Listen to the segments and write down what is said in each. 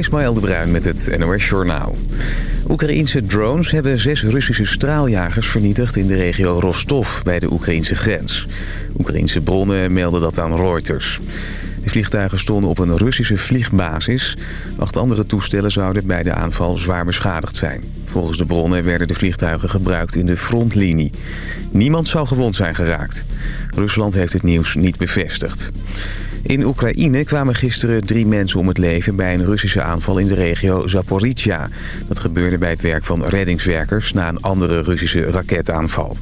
Ismaël de Bruin met het NOS Journaal. Oekraïense drones hebben zes Russische straaljagers vernietigd in de regio Rostov bij de Oekraïnse grens. Oekraïense bronnen melden dat aan Reuters. De vliegtuigen stonden op een Russische vliegbasis. Acht andere toestellen zouden bij de aanval zwaar beschadigd zijn. Volgens de bronnen werden de vliegtuigen gebruikt in de frontlinie. Niemand zou gewond zijn geraakt. Rusland heeft het nieuws niet bevestigd. In Oekraïne kwamen gisteren drie mensen om het leven bij een Russische aanval in de regio Zaporizhia. Dat gebeurde bij het werk van reddingswerkers na een andere Russische raketaanval.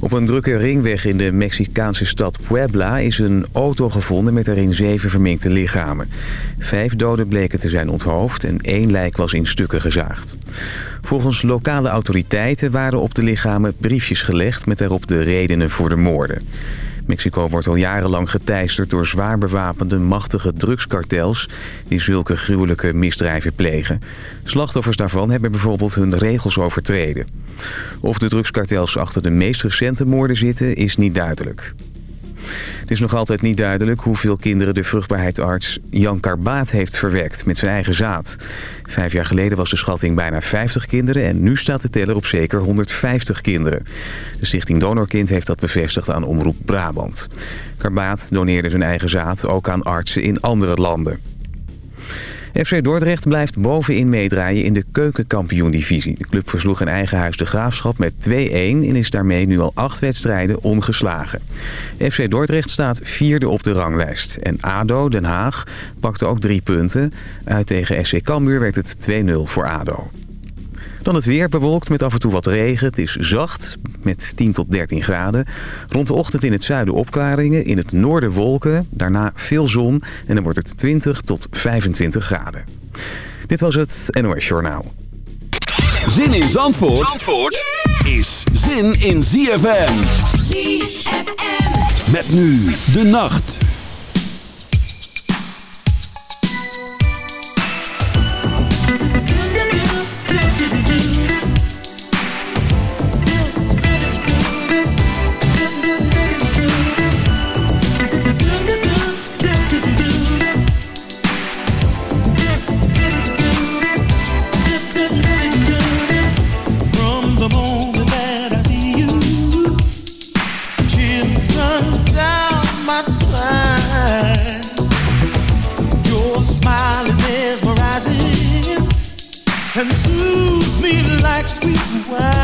Op een drukke ringweg in de Mexicaanse stad Puebla is een auto gevonden met erin zeven verminkte lichamen. Vijf doden bleken te zijn onthoofd en één lijk was in stukken gezaagd. Volgens lokale autoriteiten waren op de lichamen briefjes gelegd met daarop de redenen voor de moorden. Mexico wordt al jarenlang geteisterd door zwaar bewapende machtige drugskartels... die zulke gruwelijke misdrijven plegen. Slachtoffers daarvan hebben bijvoorbeeld hun regels overtreden. Of de drugskartels achter de meest recente moorden zitten is niet duidelijk. Het is nog altijd niet duidelijk hoeveel kinderen de vruchtbaarheidsarts Jan Karbaat heeft verwekt met zijn eigen zaad. Vijf jaar geleden was de schatting bijna 50 kinderen en nu staat de teller op zeker 150 kinderen. De stichting Donorkind heeft dat bevestigd aan Omroep Brabant. Karbaat doneerde zijn eigen zaad ook aan artsen in andere landen. FC Dordrecht blijft bovenin meedraaien in de keukenkampioen-divisie. De club versloeg in eigen huis de Graafschap met 2-1 en is daarmee nu al acht wedstrijden ongeslagen. FC Dordrecht staat vierde op de ranglijst. En ADO, Den Haag, pakte ook drie punten. Uit tegen SC Cambuur werd het 2-0 voor ADO. Dan het weer bewolkt met af en toe wat regen. Het is zacht met 10 tot 13 graden. Rond de ochtend in het zuiden opklaringen. In het noorden wolken. Daarna veel zon. En dan wordt het 20 tot 25 graden. Dit was het NOS Journaal. Zin in Zandvoort, Zandvoort is zin in ZFM. ZFM. Met nu de nacht. why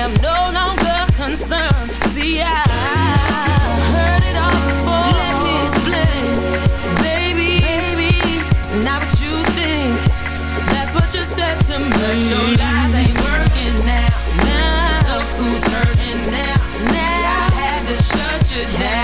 am no longer concerned. See, I heard it all before. Let me explain, baby. baby it's not what you think. That's what you said to me. But your lies ain't working now. Now look who's hurting now. Now See, I had to shut you down.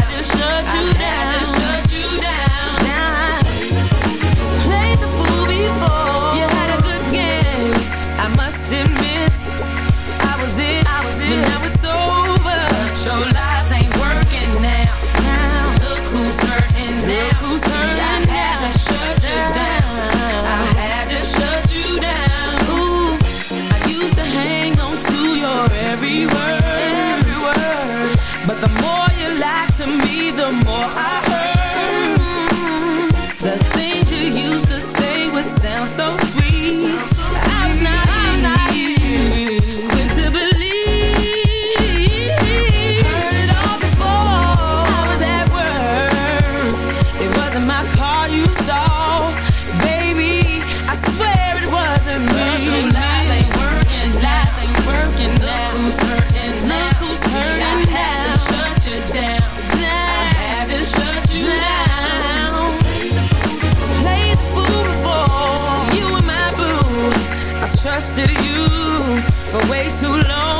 trusted you for way too long.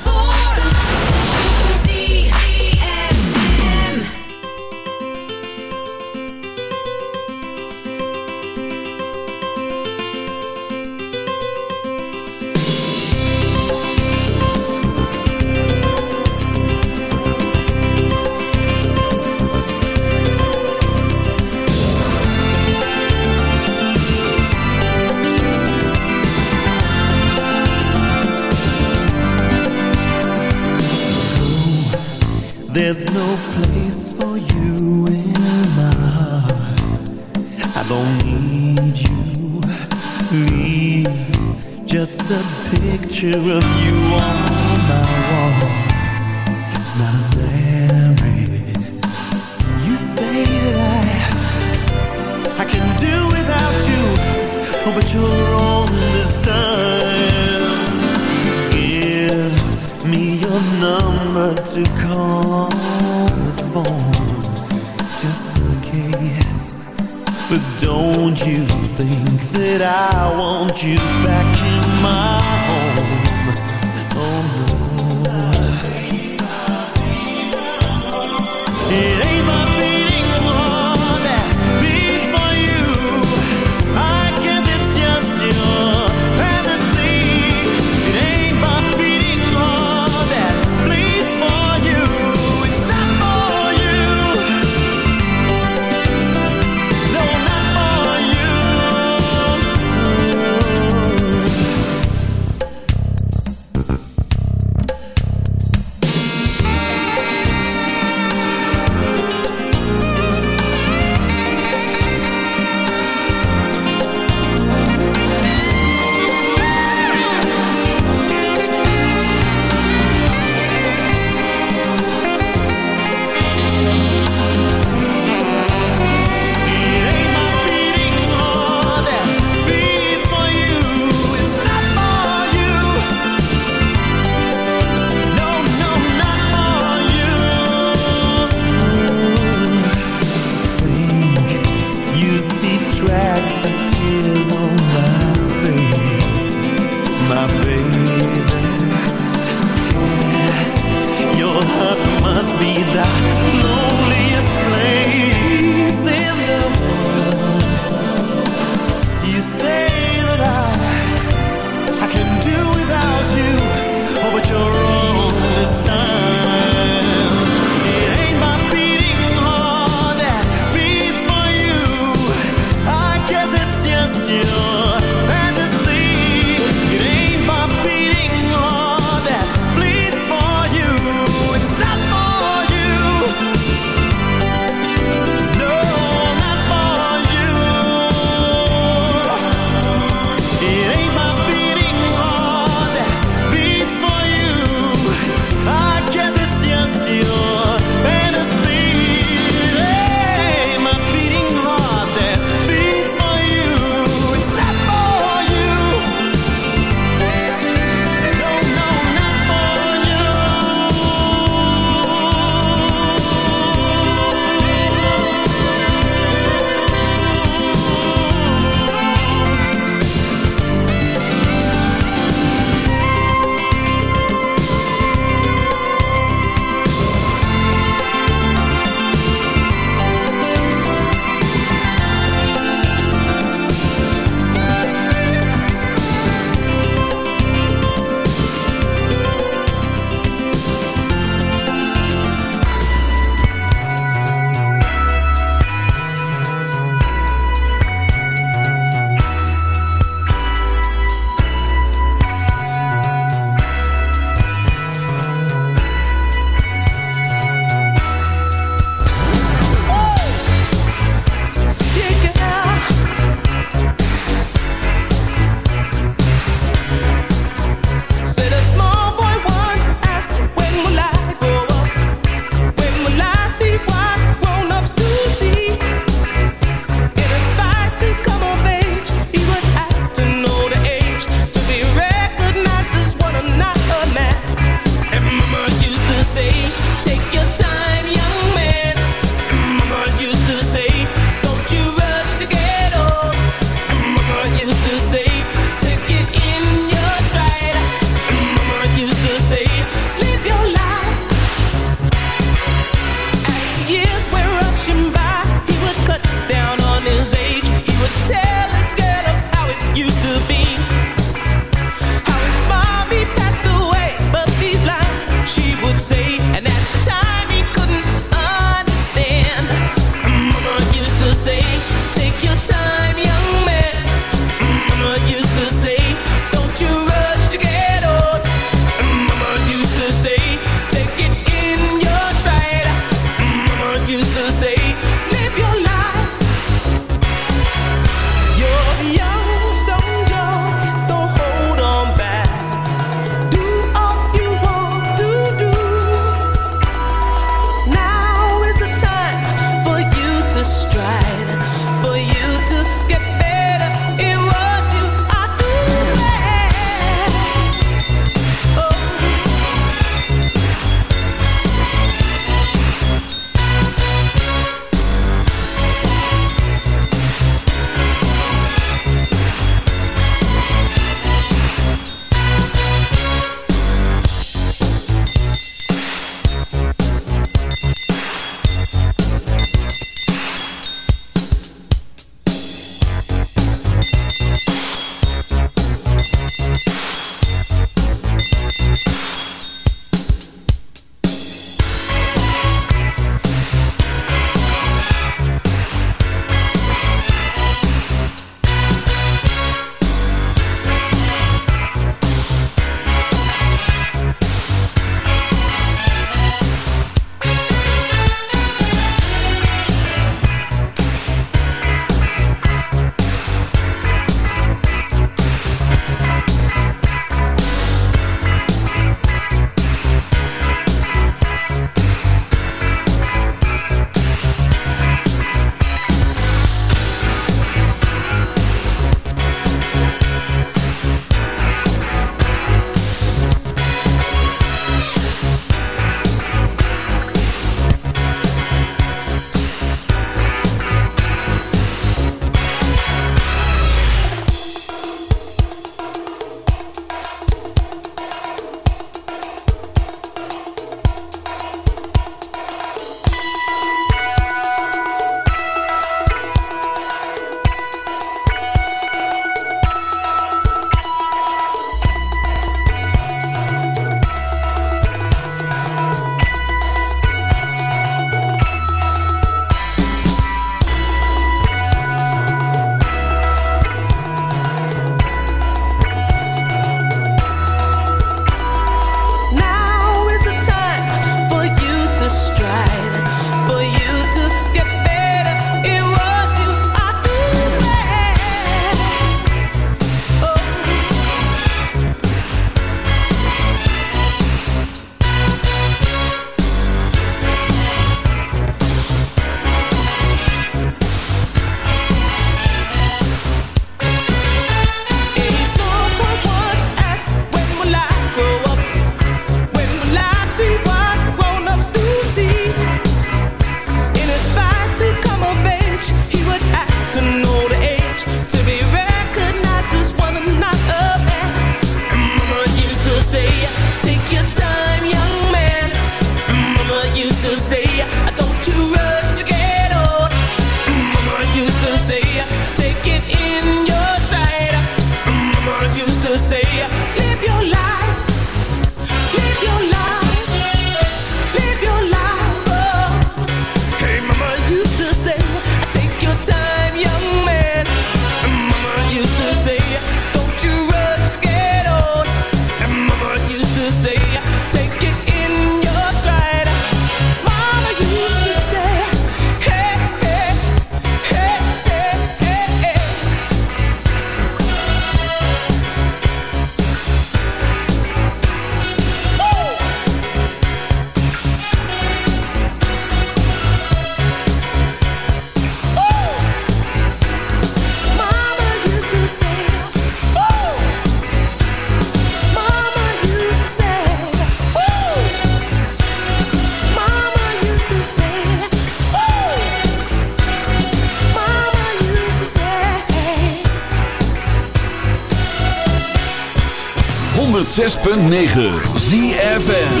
106.9 ZFN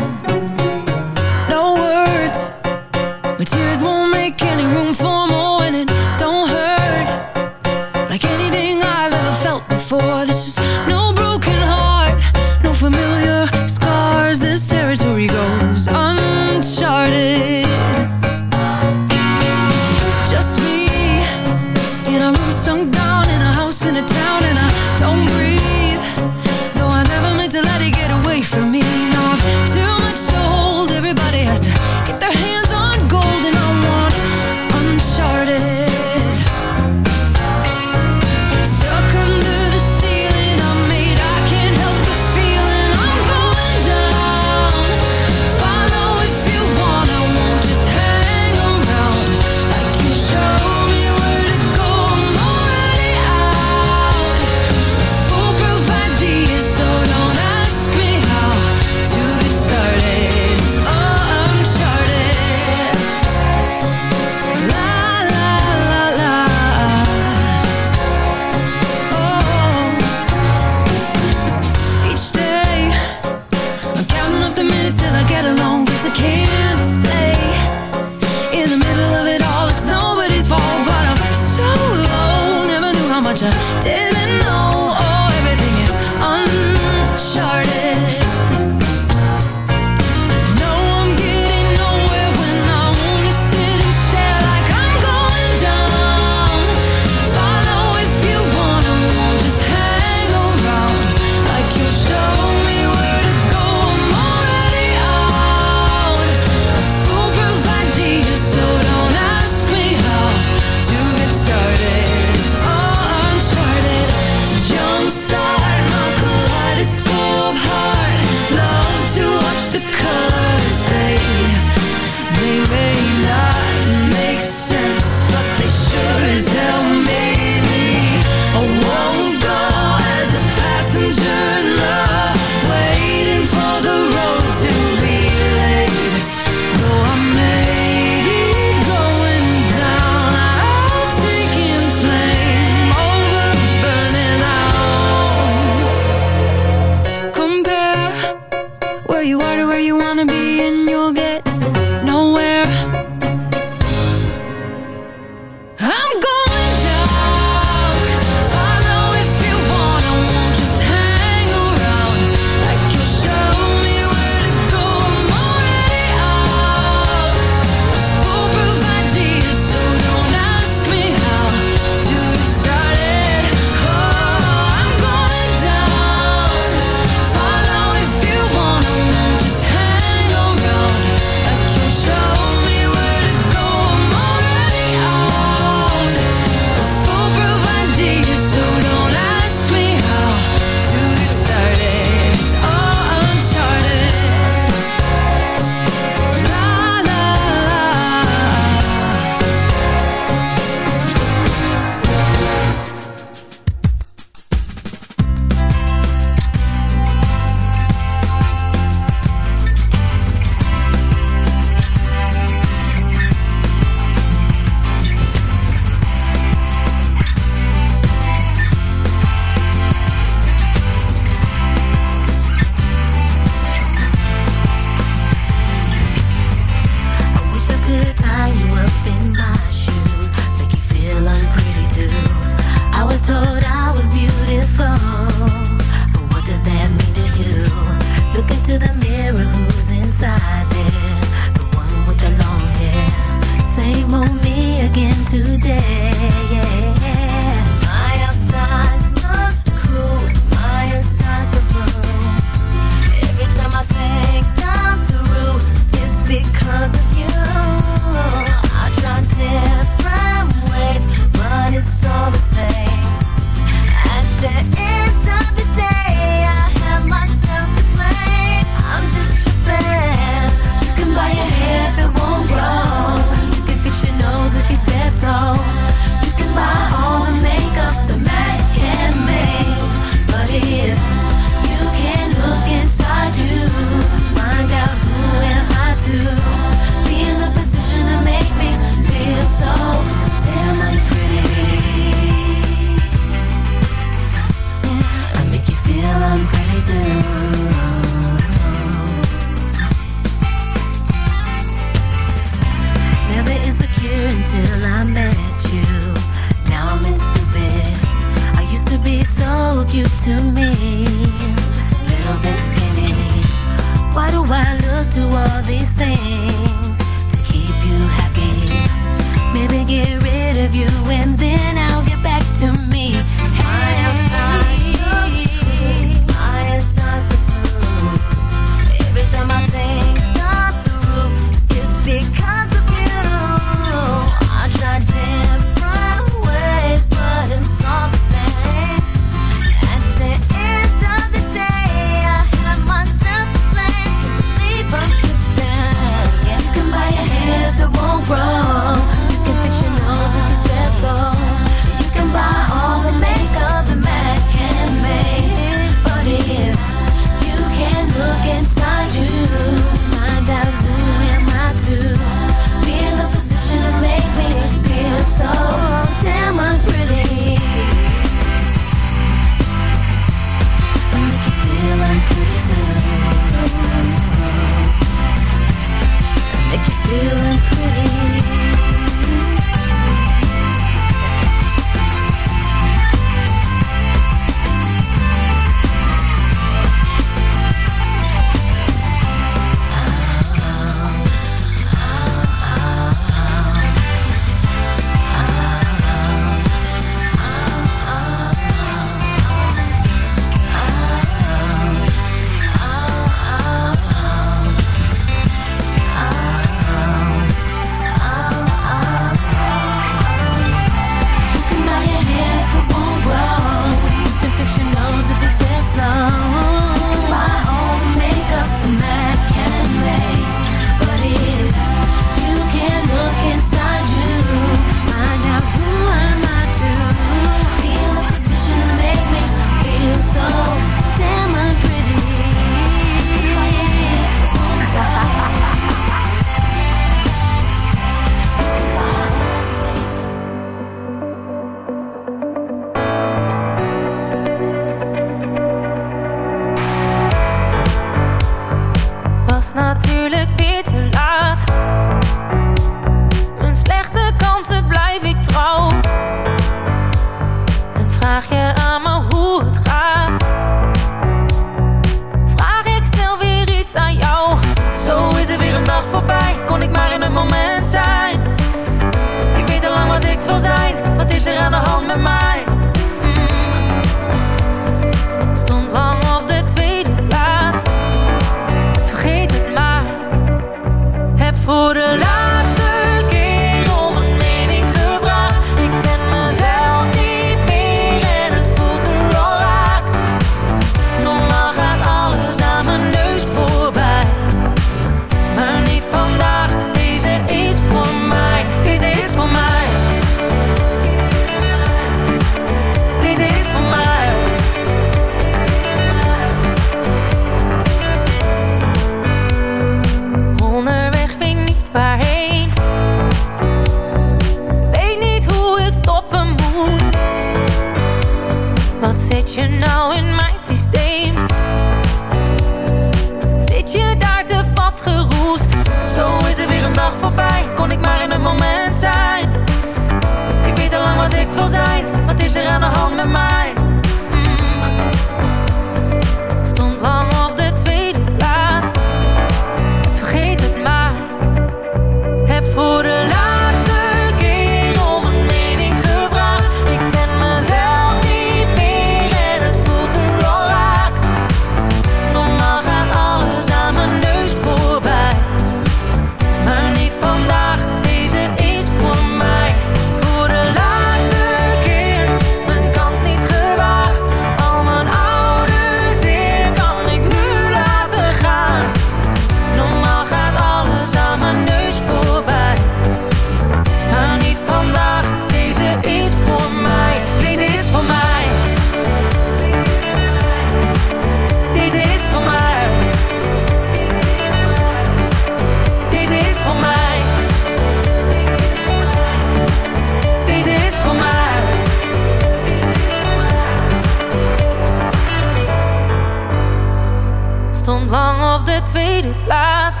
tweede plaats.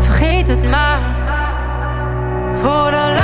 Vergeet het maar. Voor de laatste